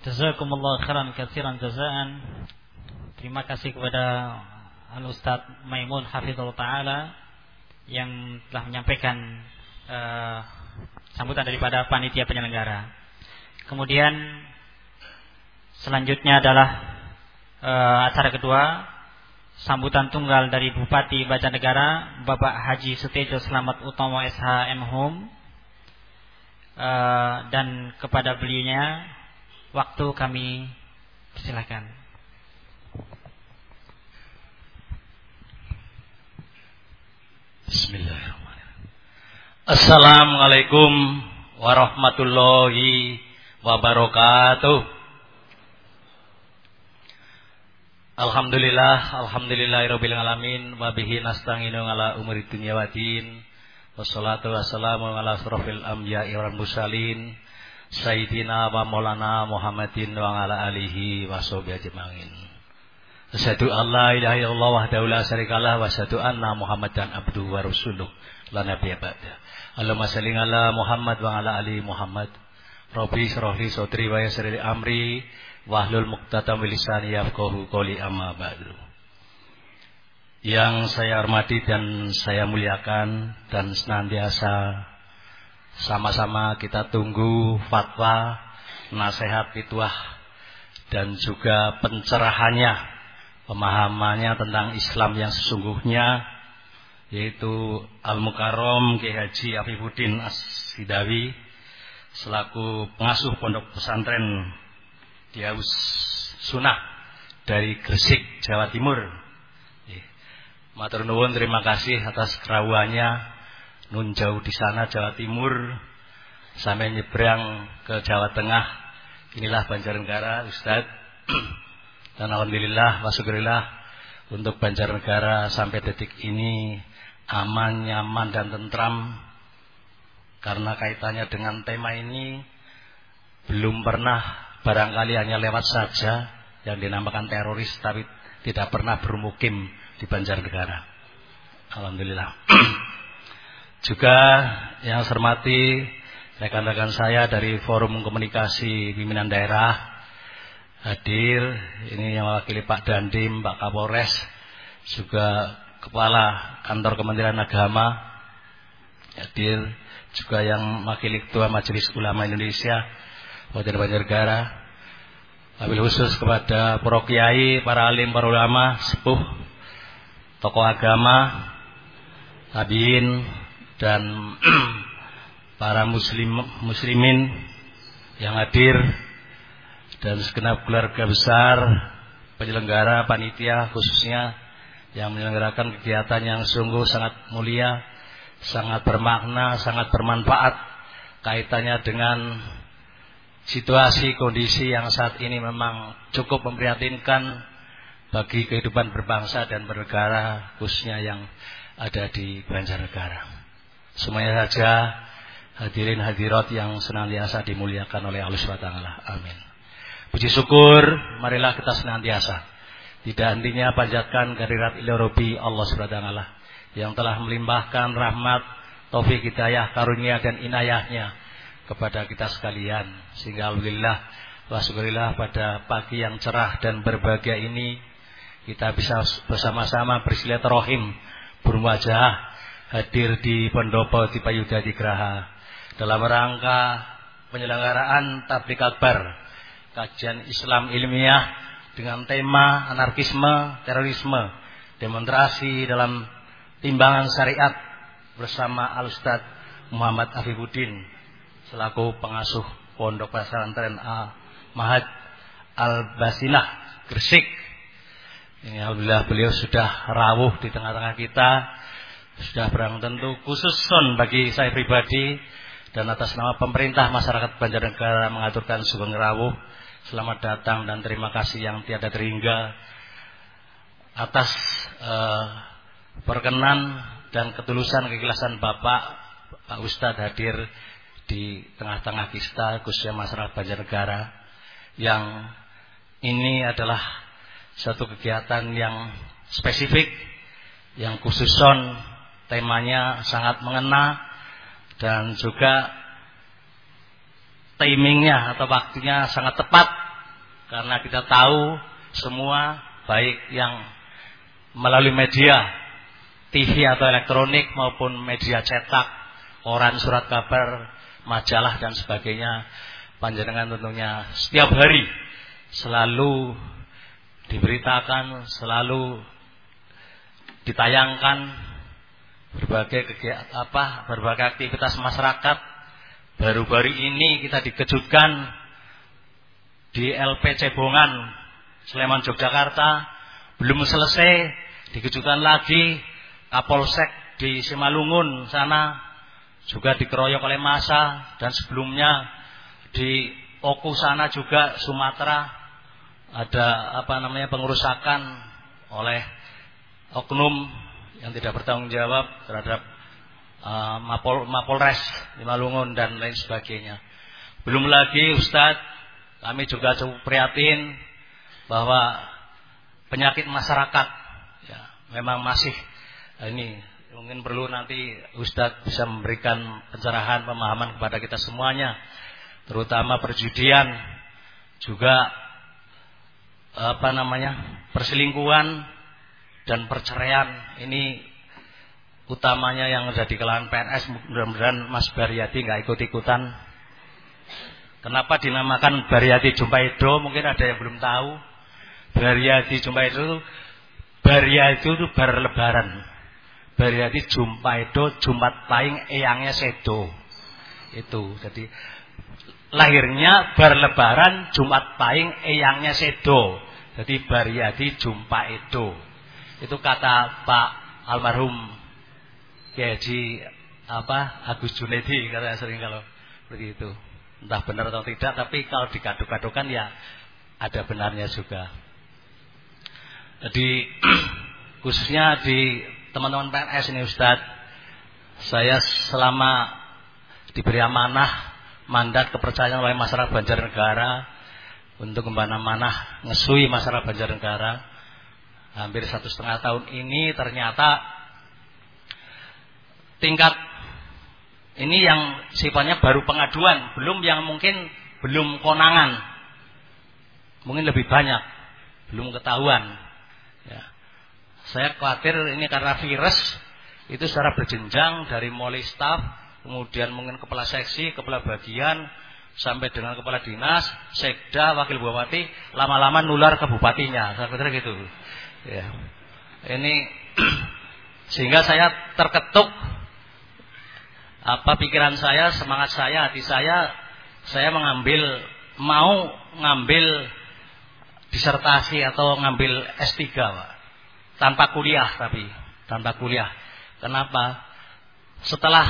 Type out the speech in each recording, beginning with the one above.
Jazakumullah khairan katsiran jazaan. Terima kasih kepada Al Ustaz Maimun Hafizullah taala yang telah menyampaikan uh, sambutan daripada panitia penyelenggara. Kemudian selanjutnya adalah uh, acara kedua sambutan tunggal dari Bupati Banjarnegara Bapak Haji Sutejo Selamat Utama SH M Home uh, dan kepada beliaunya waktu kami silakan. Bismillahirrahmanirrahim. Assalamualaikum warahmatullahi wabarakatuh. Alhamdulillah, alhamdulillahirabbil alamin wa bihi nasta'inu ala umuri dunya. Wassalatu wassalamu ala asrofil anbiya'i wal mursalin sayyidina wa maulana Muhammadin wa ala alihi wa sahbihi ajmain. Asyhadu an la ilaha illallah wahdahu la syarikalah wa asyhadu anna Muhammadan abduhu wa rasuluh la nabiyya ba'da. Allahumma shalli ala Muhammad wa ala ali Muhammad. Rabbi shrah li sadri wa yassir li amri wahlul muqtatam lisani yafqahu qoli amma ba'du. Yang saya hormati dan saya muliakan dan senantiasa sama-sama kita tunggu fatwa, nasihat fitwah dan juga pencerahannya, pemahamannya tentang Islam yang sesungguhnya yaitu Al-Mukarram Ki Haji Afifuddin As-Sidawi selaku pengasuh pondok pesantren Diaus Sunah dari Gresik, Jawa Timur. Matur nuwun terima kasih atas kerawuannya nun jauh di sana Jawa Timur sampai nyebrang ke Jawa Tengah. Inilah Banjarnegara, Ustaz. Dan alhamdulillah, wasyukurillah untuk Banjarnegara sampai detik ini aman, nyaman dan tentram karena kaitannya dengan tema ini belum pernah barangkali hanya lewat saja yang dinamakan teroris tapi tidak pernah bermukim di Banjarnegara. Alhamdulillah. Juga yang saya hormati rekan-rekan saya dari Forum Komunikasi Pimpinan Daerah hadir. Ini yang mewakili Pak Dandim, Pak Kapolres, juga Kepala Kantor Kementerian Agama hadir. Juga yang mewakili Ketua Majelis Ulama Indonesia Kabupaten Banjarnegara. Wabil khusus kepada para kiai, para alim, para ulama, sepuh, tokoh agama, tabiin dan para muslim muslimin yang hadir dan segenap keluarga besar penyelenggara panitia khususnya yang menyelenggarakan kegiatan yang sungguh sangat mulia, sangat bermakna, sangat bermanfaat kaitannya dengan situasi kondisi yang saat ini memang cukup memprihatinkan bagi kehidupan berbangsa dan bernegara khususnya yang ada di Banjarnegara. Semuanya saja hadirin hadirat yang senantiasa dimuliakan oleh Allah SWT. Amin. Puji syukur, marilah kita senantiasa tidak hentinya panjatkan kehadirat ilarobi Allah SWT yang telah melimpahkan rahmat, taufik hidayah, karunia dan inayahnya kepada kita sekalian. Sehingga alhamdulillah syukurillah pada pagi yang cerah dan berbahagia ini kita bisa bersama-sama bersilaturahim berwajah hadir di Pendopo di Graha dalam rangka penyelenggaraan tablik akbar kajian Islam ilmiah dengan tema anarkisme terorisme demonstrasi dalam timbangan syariat bersama Al Ustaz Muhammad Afifuddin selaku pengasuh Pondok Pesantren A Mahad Al Basinah Gresik. Ini alhamdulillah beliau sudah rawuh di tengah-tengah kita. Sudah berang tentu khusus son bagi saya pribadi dan atas nama pemerintah masyarakat Banjarnegara mengaturkan sugeng rawuh. Selamat datang dan terima kasih yang tiada terhingga atas uh, perkenan dan ketulusan keikhlasan Bapak Pak Ustadz hadir di tengah-tengah kita khususnya masyarakat Banjarnegara yang ini adalah satu kegiatan yang spesifik yang khususon temanya sangat mengena dan juga timingnya atau waktunya sangat tepat karena kita tahu semua baik yang melalui media TV atau elektronik maupun media cetak, koran, surat kabar, majalah dan sebagainya panjenengan tentunya setiap hari selalu diberitakan, selalu ditayangkan berbagai kegiatan apa berbagai aktivitas masyarakat. Baru-baru ini kita dikejutkan di LP Cebongan Sleman Yogyakarta. Belum selesai dikejutkan lagi Kapolsek di Simalungun sana. Juga dikeroyok oleh masa dan sebelumnya di Oku sana juga Sumatera. Ada apa namanya pengerusakan oleh oknum yang tidak bertanggung jawab terhadap uh, Mapol Mapolres di Malungun dan lain sebagainya. Belum lagi Ustadz, kami juga cukup prihatin bahwa penyakit masyarakat ya, memang masih uh, ini mungkin perlu nanti Ustadz bisa memberikan pencerahan pemahaman kepada kita semuanya terutama perjudian juga apa namanya perselingkuhan dan perceraian ini utamanya yang ada di kalangan PNS mudah-mudahan Mas Baryati nggak ikut-ikutan. Kenapa dinamakan Baryati Jumpaido? Mungkin ada yang belum tahu. Baryati Jumpaido itu Baryati itu bar lebaran. Baryati Jumpaido Jumat Paing eyangnya sedo. Itu. Jadi lahirnya bar lebaran Jumat Paing eyangnya sedo. Jadi Baryati Jumpaido. Itu kata Pak almarhum Kiai apa Agus Junedi kata sering kalau begitu. Entah benar atau tidak, tapi kalau dikaduk-kadukan ya ada benarnya juga. Jadi khususnya di teman-teman PNS ini Ustadz, saya selama diberi amanah mandat kepercayaan oleh masyarakat Banjarnegara untuk ke mana-mana ngesui masyarakat Banjarnegara hampir satu setengah tahun ini ternyata tingkat ini yang sifatnya baru pengaduan, belum yang mungkin belum konangan, mungkin lebih banyak, belum ketahuan. Ya. Saya khawatir ini karena virus itu secara berjenjang dari mulai staf, kemudian mungkin kepala seksi, kepala bagian, sampai dengan kepala dinas, sekda, wakil bupati, lama-lama nular ke bupatinya. Saya kira gitu. Ya. Ini sehingga saya terketuk apa pikiran saya, semangat saya, hati saya, saya mengambil mau ngambil disertasi atau ngambil S3, Pak. Tanpa kuliah tapi, tanpa kuliah. Kenapa? Setelah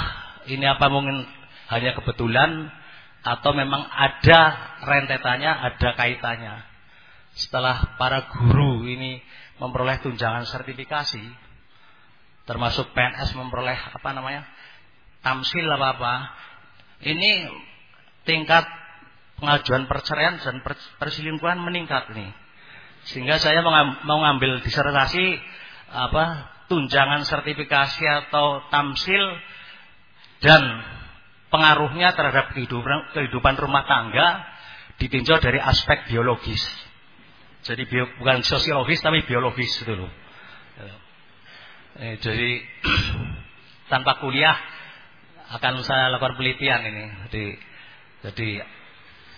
ini apa mungkin hanya kebetulan atau memang ada rentetannya, ada kaitannya. Setelah para guru ini memperoleh tunjangan sertifikasi termasuk PNS memperoleh apa namanya tamsil apa apa ini tingkat pengajuan perceraian dan perselingkuhan meningkat nih. Sehingga saya mau ngambil disertasi apa tunjangan sertifikasi atau tamsil dan pengaruhnya terhadap kehidupan, kehidupan rumah tangga ditinjau dari aspek biologis jadi bio, bukan sosiologis tapi biologis itu loh. Eh, jadi tanpa kuliah akan saya lakukan penelitian ini. Jadi jadi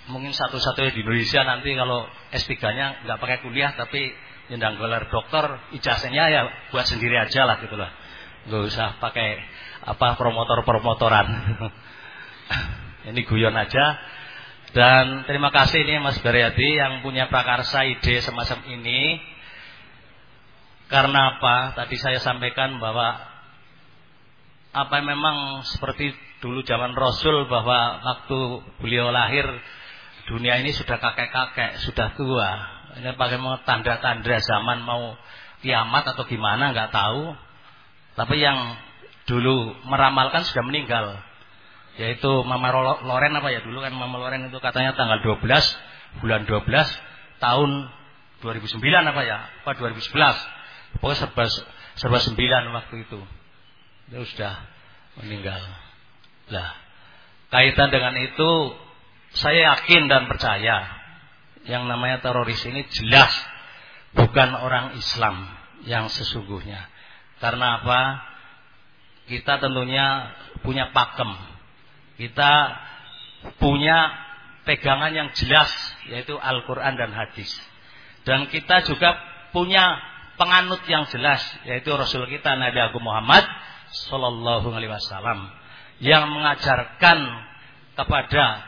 mungkin satu-satunya di Indonesia nanti kalau S3-nya nggak pakai kuliah tapi nyendang gelar dokter, ijazahnya ya buat sendiri aja lah gitu lah. Nggak usah pakai apa promotor-promotoran. ini guyon aja dan terima kasih ini Mas Baryadi yang punya prakarsa ide semacam ini. Karena apa? Tadi saya sampaikan bahwa apa memang seperti dulu zaman Rasul bahwa waktu beliau lahir dunia ini sudah kakek-kakek, sudah tua. Ini bagaimana tanda-tanda zaman mau kiamat atau gimana nggak tahu. Tapi yang dulu meramalkan sudah meninggal yaitu Mama Loren apa ya dulu kan Mama Loren itu katanya tanggal 12 bulan 12 tahun 2009 apa ya apa 2011 pokoknya serba serba 9 waktu itu dia sudah meninggal lah kaitan dengan itu saya yakin dan percaya yang namanya teroris ini jelas bukan orang Islam yang sesungguhnya. Karena apa? Kita tentunya punya pakem. Kita punya pegangan yang jelas yaitu Al-Qur'an dan hadis. Dan kita juga punya penganut yang jelas yaitu Rasul kita Nabi Agung Muhammad sallallahu alaihi wasallam yang mengajarkan kepada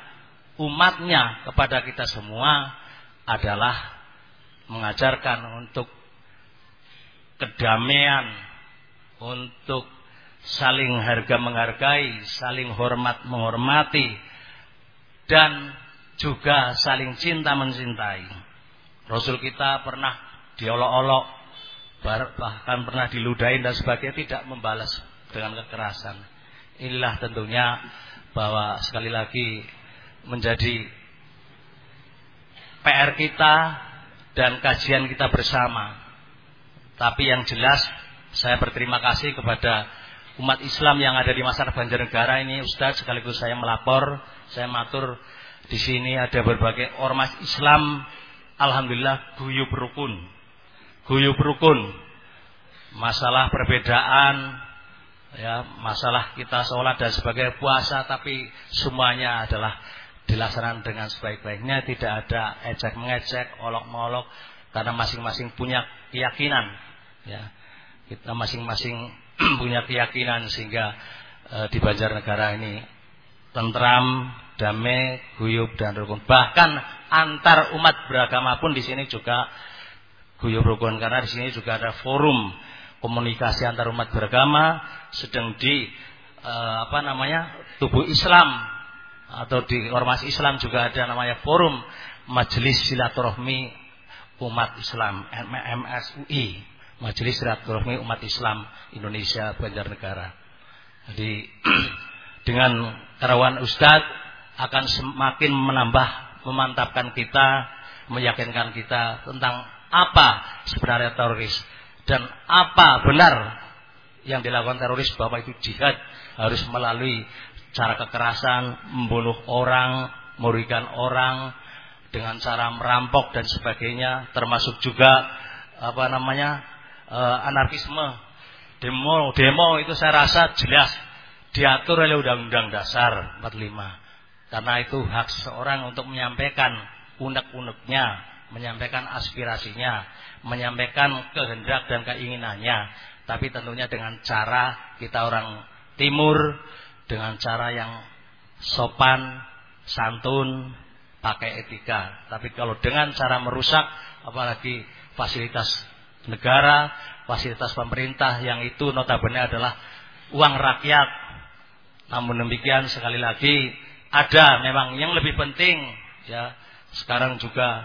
umatnya kepada kita semua adalah mengajarkan untuk kedamaian, untuk saling harga menghargai, saling hormat menghormati, dan juga saling cinta mencintai. Rasul kita pernah diolok-olok, bahkan pernah diludahin dan sebagainya tidak membalas dengan kekerasan. Inilah tentunya bahwa sekali lagi menjadi PR kita dan kajian kita bersama. Tapi yang jelas saya berterima kasih kepada umat Islam yang ada di masyarakat Banjarnegara ini Ustaz sekaligus saya melapor, saya matur di sini ada berbagai ormas Islam alhamdulillah guyub rukun. Guyub rukun. Masalah perbedaan ya, masalah kita sholat dan sebagai puasa tapi semuanya adalah dilaksanakan dengan sebaik-baiknya, tidak ada ecek mengecek, olok-molok karena masing-masing punya keyakinan ya. Kita masing-masing punya keyakinan sehingga e, di Banjarnegara ini tentram, damai, guyub dan rukun. Bahkan antar umat beragama pun di sini juga guyub rukun. Karena di sini juga ada forum komunikasi antar umat beragama sedang di e, apa namanya tubuh Islam. Atau di ormas Islam juga ada namanya forum Majelis Silaturahmi Umat Islam MSUI Majelis Silaturahmi Umat Islam Indonesia Banjarnegara. Jadi dengan karawan Ustadz akan semakin menambah memantapkan kita, meyakinkan kita tentang apa sebenarnya teroris dan apa benar yang dilakukan teroris bahwa itu jihad harus melalui cara kekerasan, membunuh orang, merugikan orang dengan cara merampok dan sebagainya termasuk juga apa namanya uh, anarkisme, demo, demo itu saya rasa jelas diatur oleh Undang-Undang Dasar 45. Karena itu hak seorang untuk menyampaikan unek-uneknya, menyampaikan aspirasinya, menyampaikan kehendak dan keinginannya. Tapi tentunya dengan cara kita orang timur, dengan cara yang sopan, santun, pakai etika. Tapi kalau dengan cara merusak, apalagi fasilitas negara, fasilitas pemerintah yang itu notabene adalah uang rakyat. Namun demikian sekali lagi ada memang yang lebih penting ya. Sekarang juga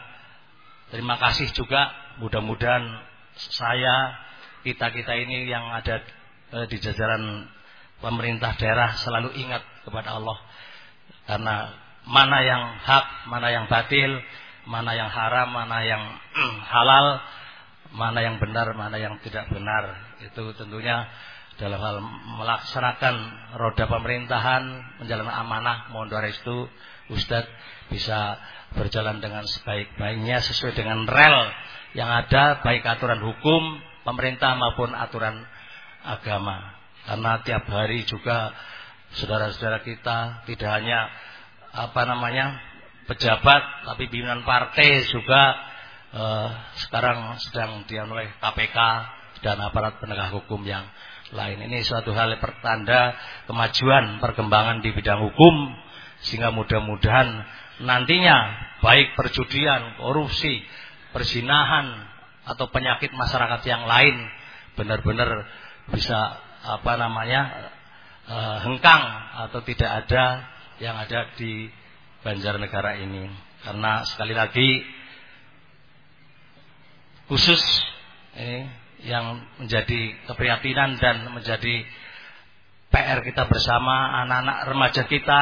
terima kasih juga mudah-mudahan saya kita-kita ini yang ada eh, di jajaran pemerintah daerah selalu ingat kepada Allah karena mana yang hak, mana yang batil, mana yang haram, mana yang halal mana yang benar, mana yang tidak benar. Itu tentunya dalam hal melaksanakan roda pemerintahan, menjalankan amanah, mohon doa restu Ustadz bisa berjalan dengan sebaik-baiknya sesuai dengan rel yang ada baik aturan hukum pemerintah maupun aturan agama. Karena tiap hari juga saudara-saudara kita tidak hanya apa namanya pejabat tapi pimpinan partai juga uh, sekarang sedang diam oleh KPK dan aparat penegak hukum yang lain. Ini suatu hal pertanda kemajuan perkembangan di bidang hukum sehingga mudah-mudahan nantinya baik perjudian, korupsi, persinahan atau penyakit masyarakat yang lain benar-benar bisa apa namanya uh, hengkang atau tidak ada yang ada di Banjarnegara ini. Karena sekali lagi khusus ini yang menjadi keprihatinan dan menjadi PR kita bersama anak-anak remaja kita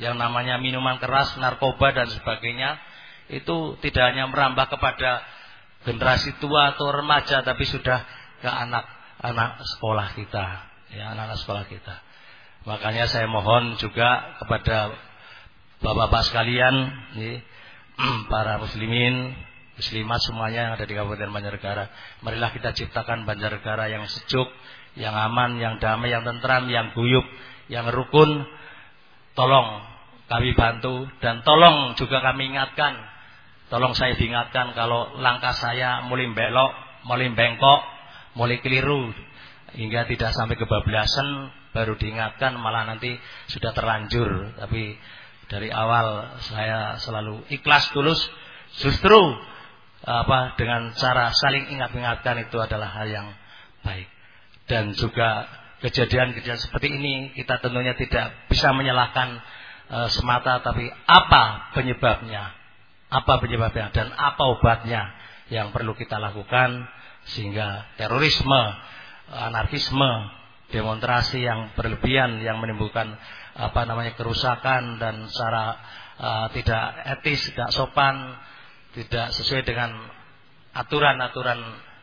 yang namanya minuman keras, narkoba dan sebagainya itu tidak hanya merambah kepada generasi tua atau remaja tapi sudah ke anak-anak sekolah kita, ya anak-anak sekolah kita. Makanya saya mohon juga kepada bapak-bapak sekalian, para muslimin, muslimat semuanya yang ada di Kabupaten Banjarnegara. Marilah kita ciptakan Banjarnegara yang sejuk, yang aman, yang damai, yang tentram, yang guyup, yang rukun. Tolong kami bantu dan tolong juga kami ingatkan. Tolong saya diingatkan kalau langkah saya mulai belok, mulai bengkok, mulai keliru hingga tidak sampai kebablasan baru diingatkan malah nanti sudah terlanjur tapi dari awal saya selalu ikhlas tulus justru apa dengan cara saling ingat-ingatkan itu adalah hal yang baik. Dan juga kejadian-kejadian seperti ini kita tentunya tidak bisa menyalahkan e, semata tapi apa penyebabnya? Apa penyebabnya dan apa obatnya yang perlu kita lakukan sehingga terorisme anarkisme demonstrasi yang berlebihan yang menimbulkan apa namanya kerusakan dan secara uh, tidak etis, tidak sopan, tidak sesuai dengan aturan-aturan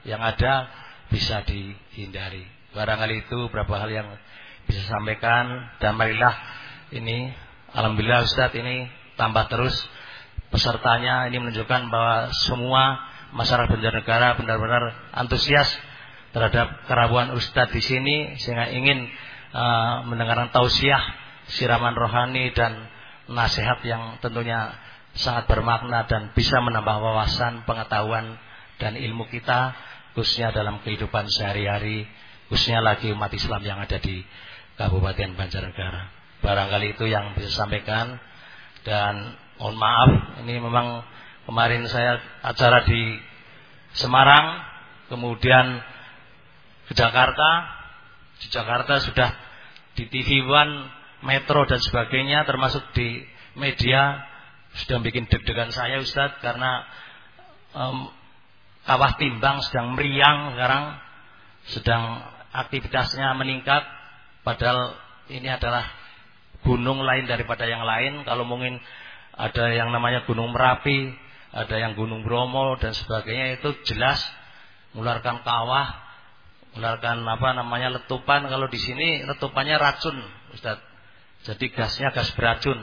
yang ada bisa dihindari. Barangkali itu beberapa hal yang bisa sampaikan dan marilah ini alhamdulillah Ustaz ini tambah terus pesertanya ini menunjukkan bahwa semua masyarakat Banjarnegara benar-benar antusias terhadap kerabuan Ustadz di sini sehingga ingin uh, mendengarkan tausiah, siraman rohani dan nasihat yang tentunya sangat bermakna dan bisa menambah wawasan, pengetahuan dan ilmu kita khususnya dalam kehidupan sehari-hari, khususnya lagi umat Islam yang ada di Kabupaten Banjarnegara. Barangkali itu yang bisa sampaikan dan mohon maaf ini memang kemarin saya acara di Semarang kemudian ke Jakarta. Di Jakarta sudah di TV One, Metro dan sebagainya termasuk di media sudah bikin deg-degan saya Ustadz karena um, kawah timbang sedang meriang sekarang sedang aktivitasnya meningkat padahal ini adalah gunung lain daripada yang lain. Kalau mungkin ada yang namanya gunung Merapi ada yang gunung Bromo dan sebagainya itu jelas mengeluarkan kawah mengeluarkan apa namanya letupan. Kalau di sini letupannya racun Ustaz. Jadi gasnya gas beracun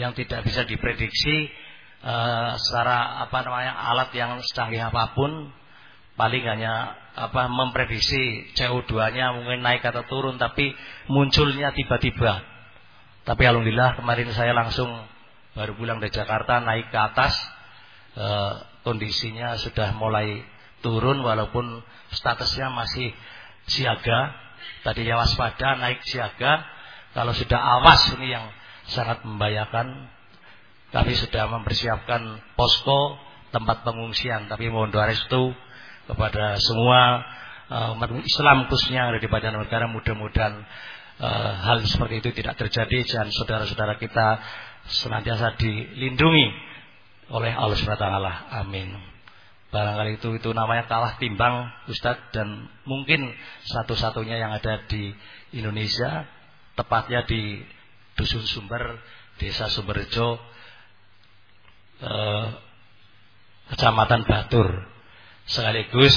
yang tidak bisa diprediksi uh, secara apa namanya alat yang secanggih apa pun paling hanya apa memprediksi CO2-nya mungkin naik atau turun tapi munculnya tiba-tiba. Tapi alhamdulillah kemarin saya langsung baru pulang dari Jakarta naik ke atas uh, kondisinya sudah mulai turun walaupun statusnya masih siaga. Tadinya waspada naik siaga. Kalau sudah awas ini yang sangat membahayakan. Kami sudah mempersiapkan posko tempat pengungsian. Tapi mohon doa restu kepada semua uh, umat Islam khususnya ada di Banjarnegara mudah-mudahan uh, hal seperti itu tidak terjadi dan saudara-saudara kita senantiasa dilindungi oleh Allah Subhanahu wa taala. Amin. Barangkali itu itu namanya kalah timbang Ustadz dan mungkin satu-satunya yang ada di Indonesia tepatnya di Dusun Sumber Desa Sumberjo eh, Kecamatan Batur. Sekaligus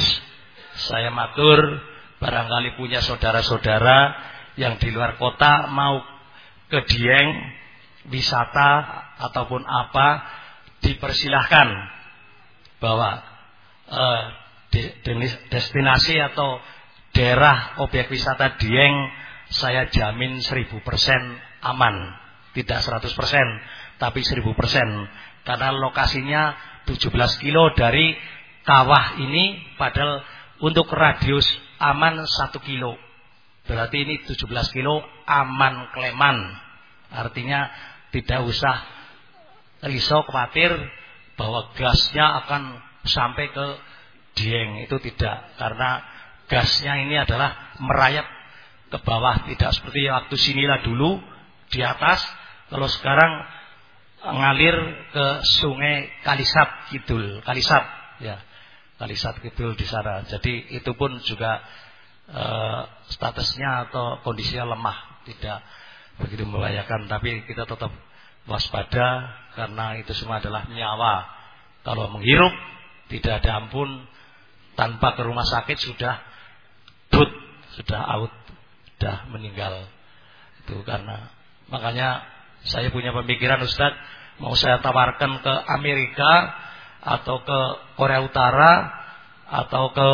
saya matur barangkali punya saudara-saudara yang di luar kota mau ke Dieng wisata ataupun apa dipersilahkan bahwa uh, destinasi atau daerah objek wisata Dieng saya jamin 1000% aman. Tidak 100%, tapi 1000%. Karena lokasinya 17 kilo dari kawah ini padahal untuk radius aman 1 kilo. Berarti ini 17 kilo aman kleman. Artinya tidak usah risau khawatir bahwa gasnya akan sampai ke Dieng itu tidak karena gasnya ini adalah merayap ke bawah tidak seperti waktu sinilah dulu di atas kalau sekarang ngalir ke sungai Kalisat Kidul Kalisat ya Kalisat Kidul di sana. Jadi itu pun juga e, statusnya atau kondisinya lemah tidak begitu membahayakan. Tapi kita tetap waspada karena itu semua adalah nyawa. Kalau menghirup tidak ada ampun tanpa ke rumah sakit sudah dud, sudah out, sudah meninggal. Itu karena makanya saya punya pemikiran Ustadz mau saya tawarkan ke Amerika atau ke Korea Utara atau ke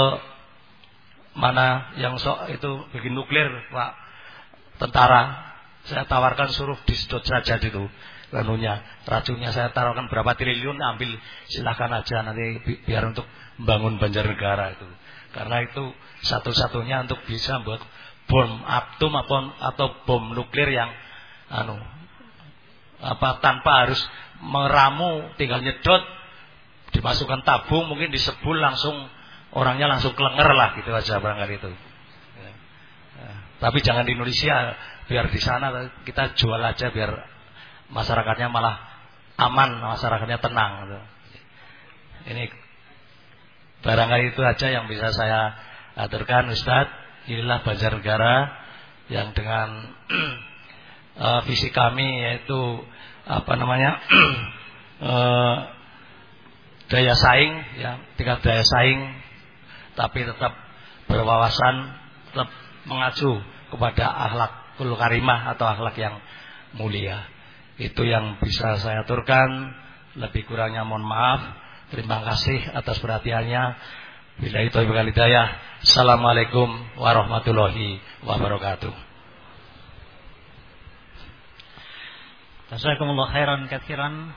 mana yang sok itu bikin nuklir Pak tentara. Saya tawarkan suruh disedot saja itu lanunya. Racunnya saya taruhkan berapa triliun ambil silahkan aja nanti bi biar untuk membangun Banjarnegara itu. Karena itu satu-satunya untuk bisa buat bom atom atau bom nuklir yang anu apa tanpa harus meramu tinggal nyedot dimasukkan tabung mungkin disebul langsung orangnya langsung kelenger lah gitu aja barangkali itu ya. Tapi jangan di Indonesia biar di sana kita jual aja biar masyarakatnya malah aman, masyarakatnya tenang. Gitu. Ini barangkali itu aja yang bisa saya aturkan Ustadz. Inilah Banjarnegara yang dengan uh, visi kami yaitu apa namanya uh, daya saing, ya tingkat daya saing, tapi tetap berwawasan, tetap mengacu kepada akhlak karimah atau akhlak yang mulia. Itu yang bisa saya aturkan. Lebih kurangnya mohon maaf. Terima kasih atas perhatiannya. Bila itu. Assalamualaikum warahmatullahi wabarakatuh. Jazakumullah khairan katsiran.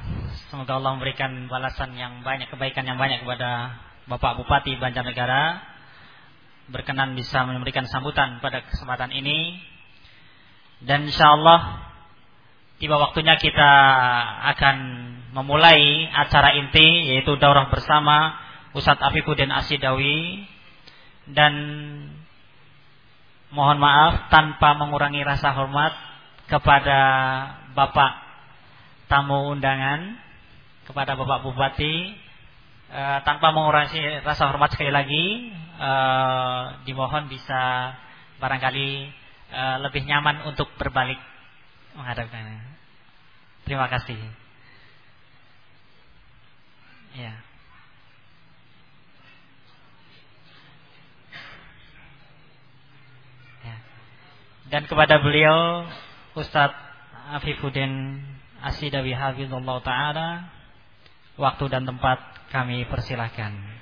Semoga Allah memberikan balasan yang banyak, kebaikan yang banyak kepada Bapak Bupati Banjarnegara. Berkenan bisa memberikan sambutan pada kesempatan ini. Dan insyaallah tiba waktunya kita akan memulai acara inti yaitu daurah bersama Ustadz Afifuddin Asidawi dan mohon maaf tanpa mengurangi rasa hormat kepada Bapak tamu undangan kepada Bapak Bupati e, tanpa mengurangi rasa hormat sekali lagi e, dimohon bisa barangkali e, lebih nyaman untuk berbalik menghadapkannya. Terima kasih. Ya. ya. Dan kepada beliau Ustadz Afifuddin Asidawi Hafizullah Ta'ala. Waktu dan tempat kami persilahkan